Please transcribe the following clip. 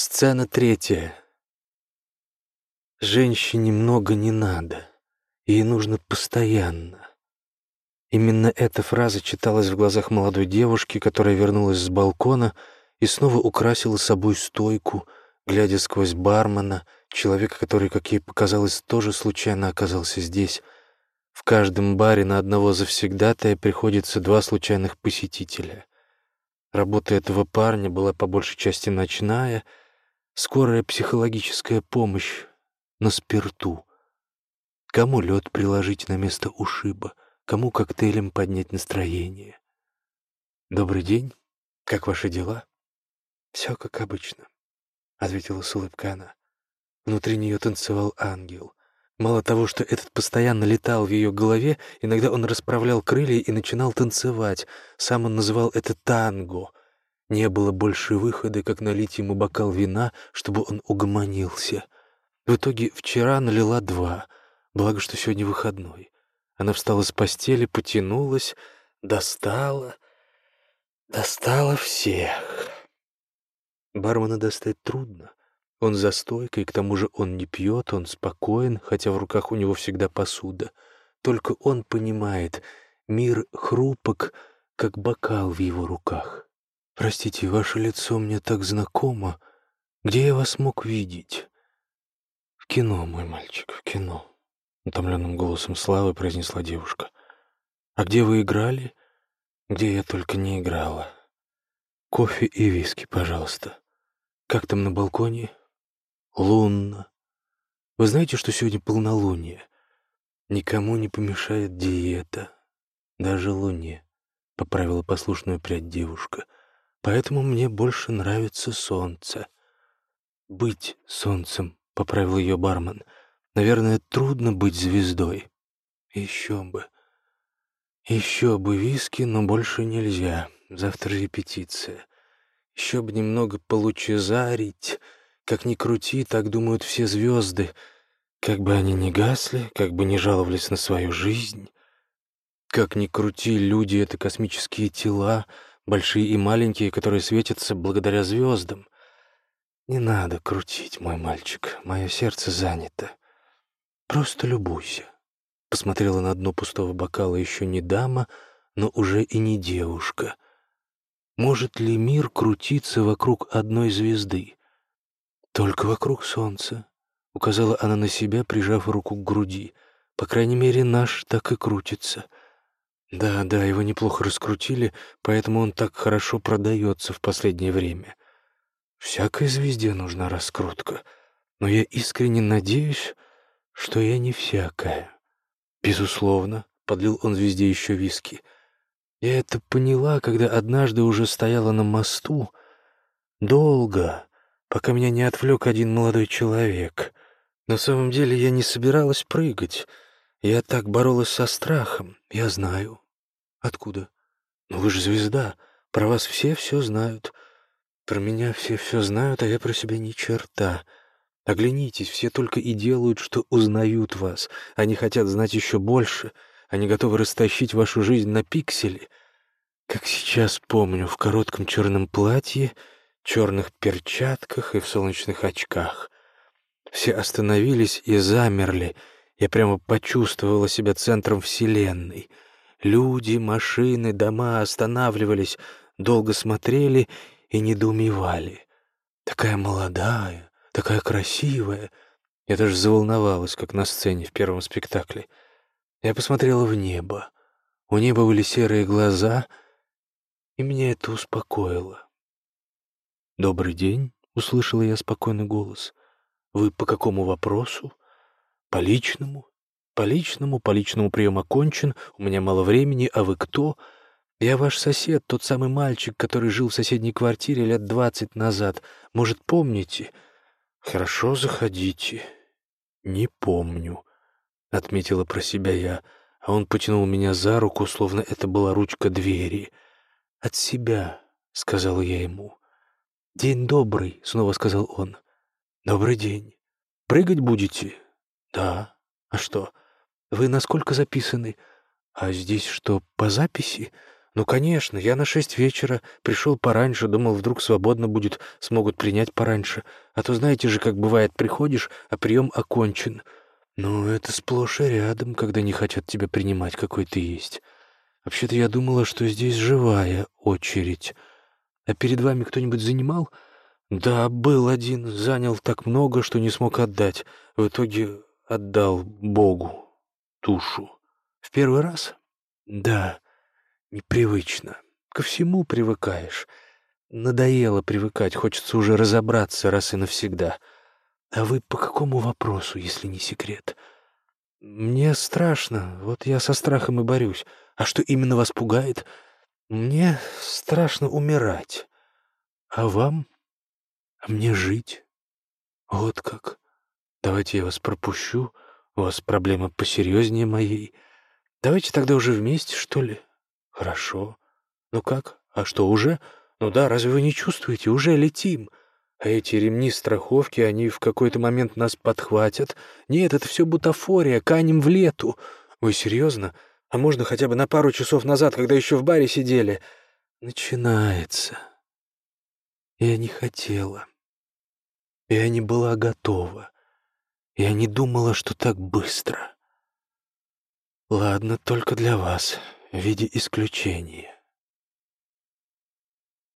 Сцена третья. Женщине много не надо, ей нужно постоянно. Именно эта фраза читалась в глазах молодой девушки, которая вернулась с балкона и снова украсила собой стойку, глядя сквозь бармена, человека, который, как ей показалось, тоже случайно оказался здесь. В каждом баре на одного завсегдатая приходится два случайных посетителя. Работа этого парня была по большей части ночная — скорая психологическая помощь на спирту. Кому лед приложить на место ушиба, кому коктейлем поднять настроение. «Добрый день. Как ваши дела?» «Все как обычно», — ответила с улыбкой она. Внутри нее танцевал ангел. Мало того, что этот постоянно летал в ее голове, иногда он расправлял крылья и начинал танцевать. Сам он называл это танго. Не было больше выхода, как налить ему бокал вина, чтобы он угомонился. В итоге вчера налила два, благо, что сегодня выходной. Она встала с постели, потянулась, достала, достала всех. Бармена достать трудно. Он за стойкой, к тому же он не пьет, он спокоен, хотя в руках у него всегда посуда. Только он понимает, мир хрупок, как бокал в его руках. «Простите, ваше лицо мне так знакомо. Где я вас мог видеть?» «В кино, мой мальчик, в кино», — утомленным голосом Славы произнесла девушка. «А где вы играли?» «Где я только не играла. Кофе и виски, пожалуйста. Как там на балконе?» «Лунно. Вы знаете, что сегодня полнолуние? Никому не помешает диета, даже луне», — поправила послушную прядь девушка — Поэтому мне больше нравится солнце. Быть солнцем, — поправил ее бармен. Наверное, трудно быть звездой. Еще бы. Еще бы виски, но больше нельзя. Завтра репетиция. Еще бы немного получезарить. Как ни крути, так думают все звезды. Как бы они ни гасли, как бы ни жаловались на свою жизнь. Как ни крути, люди — это космические тела — большие и маленькие, которые светятся благодаря звездам. Не надо крутить, мой мальчик, мое сердце занято. Просто любуйся. Посмотрела на дно пустого бокала еще не дама, но уже и не девушка. Может ли мир крутиться вокруг одной звезды? Только вокруг солнца, указала она на себя, прижав руку к груди. По крайней мере, наш так и крутится — да, да, его неплохо раскрутили, поэтому он так хорошо продается в последнее время. Всякой звезде нужна раскрутка, но я искренне надеюсь, что я не всякая. Безусловно, подлил он звезде еще виски. Я это поняла, когда однажды уже стояла на мосту. Долго, пока меня не отвлек один молодой человек. На самом деле я не собиралась прыгать — я так боролась со страхом, я знаю. Откуда? Ну вы же звезда, про вас все все знают. Про меня все все знают, а я про себя ни черта. Оглянитесь, все только и делают, что узнают вас. Они хотят знать еще больше. Они готовы растащить вашу жизнь на пиксели. Как сейчас помню, в коротком черном платье, черных перчатках и в солнечных очках. Все остановились и замерли — я прямо почувствовала себя центром Вселенной. Люди, машины, дома останавливались, долго смотрели и недоумевали. Такая молодая, такая красивая. Я даже заволновалась, как на сцене в первом спектакле. Я посмотрела в небо. У неба были серые глаза, и меня это успокоило. «Добрый день», — услышала я спокойный голос. «Вы по какому вопросу?» По личному? По личному, по личному прием окончен, у меня мало времени, а вы кто? Я ваш сосед, тот самый мальчик, который жил в соседней квартире лет двадцать назад. Может, помните? Хорошо, заходите. Не помню, — отметила про себя я, а он потянул меня за руку, словно это была ручка двери. «От себя», — сказала я ему. «День добрый», — снова сказал он. «Добрый день. Прыгать будете?» «Да. А что? Вы насколько записаны? А здесь что, по записи? «Ну, конечно, я на шесть вечера пришел пораньше, думал, вдруг свободно будет, смогут принять пораньше. А то знаете же, как бывает, приходишь, а прием окончен. Ну, это сплошь и рядом, когда не хотят тебя принимать, какой ты есть. Вообще-то я думала, что здесь живая очередь. А перед вами кто-нибудь занимал?» «Да, был один, занял так много, что не смог отдать. В итоге отдал Богу тушу. В первый раз? Да, непривычно. Ко всему привыкаешь. Надоело привыкать, хочется уже разобраться раз и навсегда. А вы по какому вопросу, если не секрет? Мне страшно, вот я со страхом и борюсь. А что именно вас пугает? Мне страшно умирать. А вам? А мне жить? Вот как. Давайте я вас пропущу. У вас проблема посерьезнее моей. Давайте тогда уже вместе, что ли? Хорошо. Ну как? А что, уже? Ну да, разве вы не чувствуете? Уже летим. А эти ремни страховки, они в какой-то момент нас подхватят. Нет, это все бутафория, канем в лету. Вы серьезно? А можно хотя бы на пару часов назад, когда еще в баре сидели? Начинается. Я не хотела. Я не была готова. Я не думала, что так быстро. Ладно, только для вас, в виде исключения.